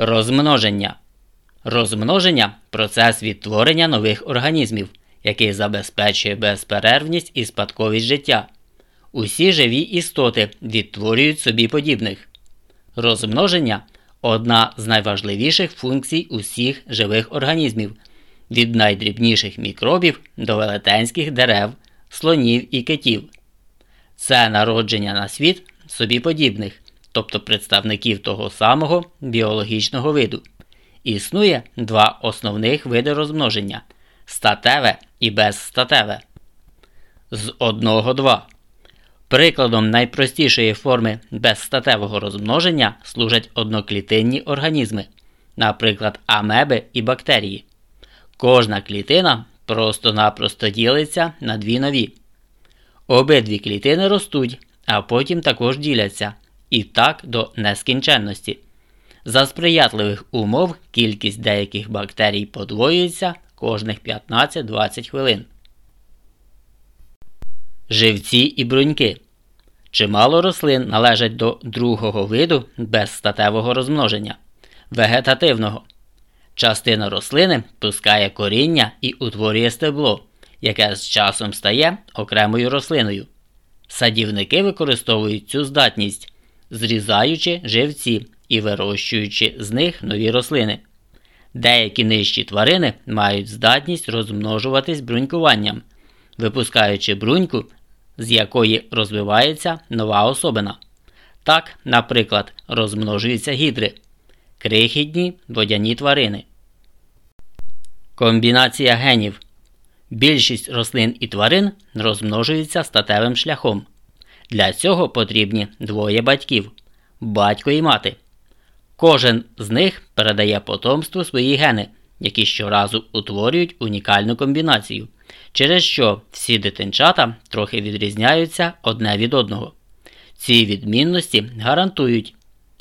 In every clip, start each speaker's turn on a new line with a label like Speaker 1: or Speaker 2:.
Speaker 1: Розмноження. Розмноження процес відтворення нових організмів, який забезпечує безперервність і спадковість життя. Усі живі істоти відтворюють собі подібних. Розмноження одна з найважливіших функцій усіх живих організмів, від найдрібніших мікробів до велетенських дерев, слонів і китів. Це народження на світ собі подібних, тобто представників того самого біологічного виду. Існує два основних види розмноження статеве і безстатеве. З одного два. Прикладом найпростішої форми безстатевого розмноження служать одноклітинні організми, наприклад, амеби і бактерії. Кожна клітина просто-напросто ділиться на дві нові. Обидві клітини ростуть, а потім також діляться, і так до нескінченності. За сприятливих умов кількість деяких бактерій подвоюється кожних 15-20 хвилин. Живці і бруньки. Чимало рослин належать до другого виду безстатевого розмноження вегетативного. Частина рослини пускає коріння і утворює стебло, яке з часом стає окремою рослиною. Садівники використовують цю здатність, зрізаючи живці і вирощуючи з них нові рослини. Деякі нижчі тварини мають здатність розмножуватись брунькуванням, випускаючи бруньку, з якої розвивається нова особина. Так, наприклад, розмножуються гідри, крихітні водяні тварини. Комбінація генів. Більшість рослин і тварин розмножуються статевим шляхом. Для цього потрібні двоє батьків батько і мати. Кожен з них передає потомству свої гени, які щоразу утворюють унікальну комбінацію, через що всі дитинчата трохи відрізняються одне від одного. Ці відмінності гарантують,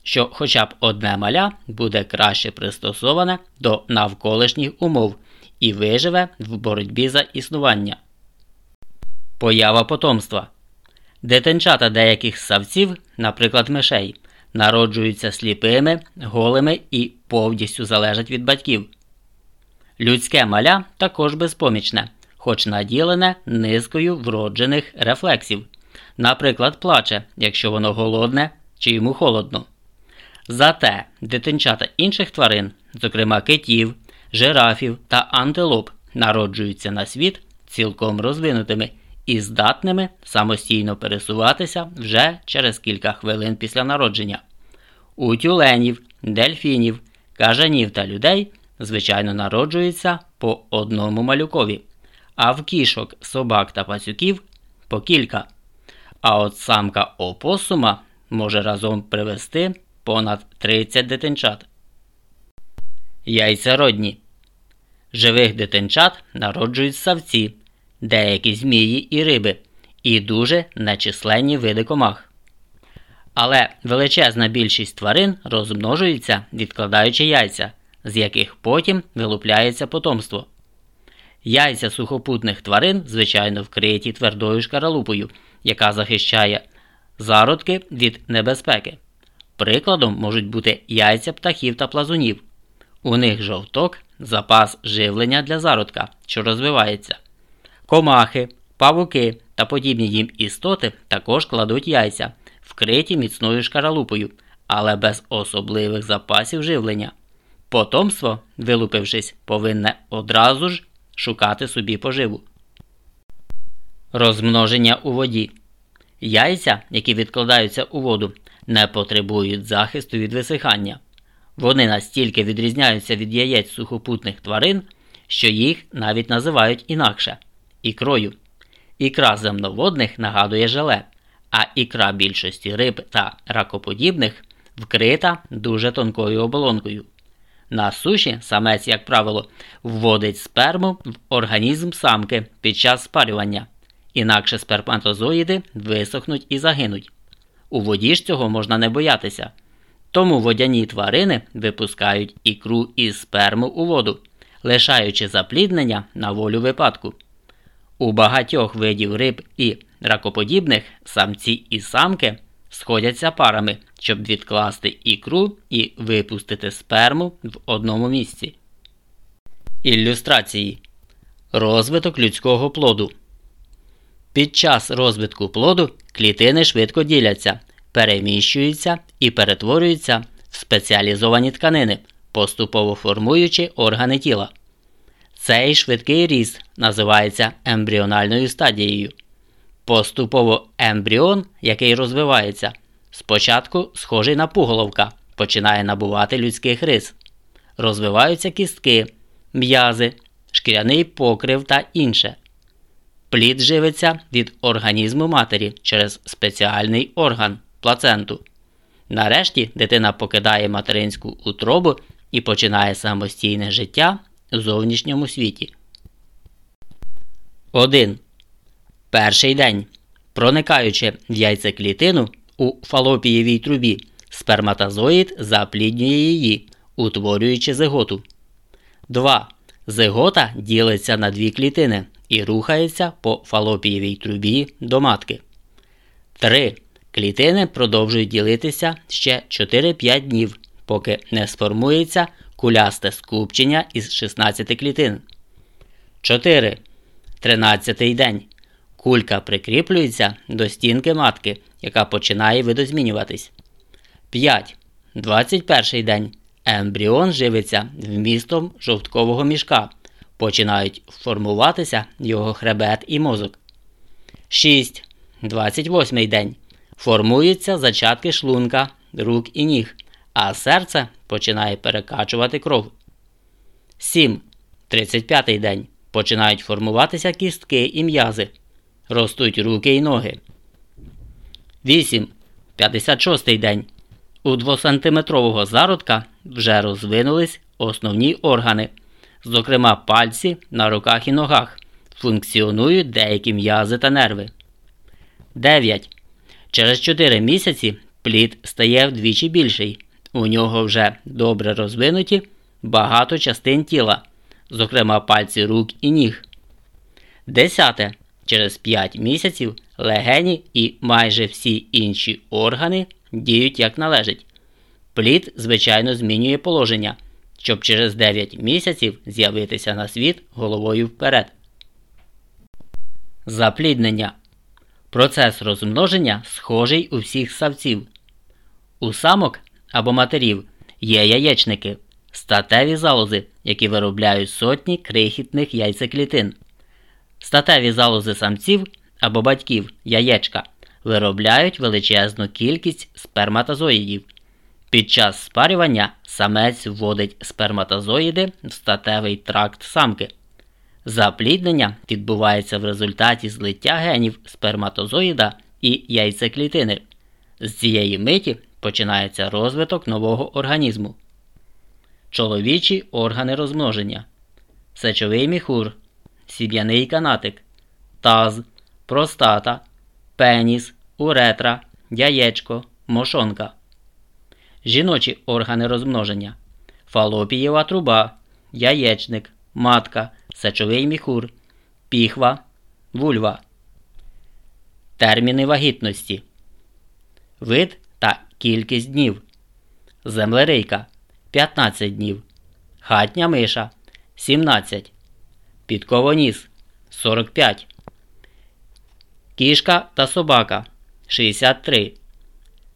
Speaker 1: що хоча б одне маля буде краще пристосоване до навколишніх умов і виживе в боротьбі за існування. Поява потомства. Дитинчата деяких ссавців, наприклад, мишей, народжуються сліпими, голими і повністю залежать від батьків. Людське маля також безпомічне, хоч наділене низкою вроджених рефлексів, наприклад, плаче, якщо воно голодне чи йому холодно. Зате дитинчата інших тварин, зокрема китів, жирафів та антилоп, народжуються на світ цілком розвинутими і здатними самостійно пересуватися вже через кілька хвилин після народження. У тюленів, дельфінів, кажанів та людей, звичайно, народжується по одному малюкові, а в кішок, собак та пацюків по кілька. А от самка опосума може разом привести понад 30 дитинчат. Яйцеродні. Живих дитинчат народжують савці, деякі змії і риби, і дуже нечисленні види комах. Але величезна більшість тварин розмножується, відкладаючи яйця, з яких потім вилупляється потомство. Яйця сухопутних тварин, звичайно, вкриті твердою шкаралупою, яка захищає зародки від небезпеки. Прикладом можуть бути яйця птахів та плазунів. У них жовток запас живлення для зародка, що розвивається. Комахи, павуки та подібні їм істоти також кладуть яйця, вкриті міцною шкаралупою, але без особливих запасів живлення. Потомство, вилупившись, повинне одразу ж шукати собі поживу. Розмноження у воді. Яйця, які відкладаються у воду, не потребують захисту від висихання. Вони настільки відрізняються від яєць сухопутних тварин, що їх навіть називають інакше ікрою. Ікра земноводних нагадує желе, а ікра більшості риб та ракоподібних вкрита дуже тонкою оболонкою. На суші самець, як правило, вводить сперму в організм самки під час спарювання, інакше сперматозоїди висохнуть і загинуть. У воді ж цього можна не боятися. Тому водяні тварини випускають ікру і сперму у воду, лишаючи запліднення на волю випадку. У багатьох видів риб і ракоподібних самці і самки сходяться парами щоб відкласти ікру і випустити сперму в одному місці. Ілюстрації Розвиток людського плоду. Під час розвитку плоду клітини швидко діляться, переміщуються і перетворюються в спеціалізовані тканини, поступово формуючи органи тіла. Цей швидкий ріст називається ембріональною стадією. Поступово ембріон, який розвивається, спочатку схожий на пуголовка, починає набувати людських рис. Розвиваються кістки, м'язи, шкіряний покрив та інше. Плід живиться від організму матері через спеціальний орган плаценту. Нарешті дитина покидає материнську утробу і починає самостійне життя зовнішньому світі. 1. Перший день. Проникаючи в яйцеклітину у фалопієвій трубі, сперматозоїд запліднює її, утворюючи зиготу. 2. Зигота ділиться на дві клітини і рухається по фалопієвій трубі до матки. 3. Клітини продовжують ділитися ще 4-5 днів, поки не сформується кулясте скупчення із 16 клітин. 4. 13 день. Кулька прикріплюється до стінки матки, яка починає видозмінюватись. 5. 21 день. Ембріон живиться вмістом жовткового мішка. Починають формуватися його хребет і мозок. 6. 28 день. Формуються зачатки шлунка, рук і ніг, а серце починає перекачувати кров. 7. 35 день. Починають формуватися кістки і м'язи. Ростуть руки і ноги. 8. 56 день. У 2-сантиметрового зародка вже розвинулись основні органи, зокрема пальці на руках і ногах. Функціонують деякі м'язи та нерви. 9. Через 4 місяці плід стає вдвічі більший. У нього вже добре розвинуті багато частин тіла, зокрема пальці рук і ніг. 10. Через 5 місяців легені і майже всі інші органи діють як належить. Плід, звичайно, змінює положення, щоб через 9 місяців з'явитися на світ головою вперед. Запліднення. Процес розмноження схожий у всіх савців. У самок або матерів є яєчники, статеві залози, які виробляють сотні крихітних яйцеклітин. Статеві залози самців або батьків яєчка виробляють величезну кількість сперматозоїдів. Під час спарювання самець вводить сперматозоїди в статевий тракт самки. Запліднення відбувається в результаті злиття генів сперматозоїда і яйцеклітини. З цієї миті починається розвиток нового організму. Чоловічі органи розмноження, сечовий міхур, сіб'яний канатик, таз, простата, пеніс, уретра, яєчко, мошонка. Жіночі органи розмноження, фалопієва труба, яєчник, матка, сечовий міхур, піхва, вульва. Терміни вагітності. Вид кількість днів. Землерийка 15 днів. Хатня миша 17. Підковоніс 45. Кішка та собака 63.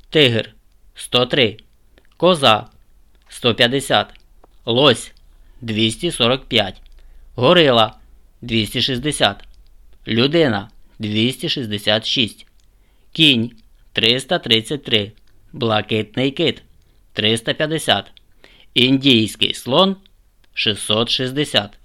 Speaker 1: Тигр 103. Коза 150. Лось 245. Горила 260. Людина 266. Кінь 333. Блакитний кит 350. Індійський слон 660.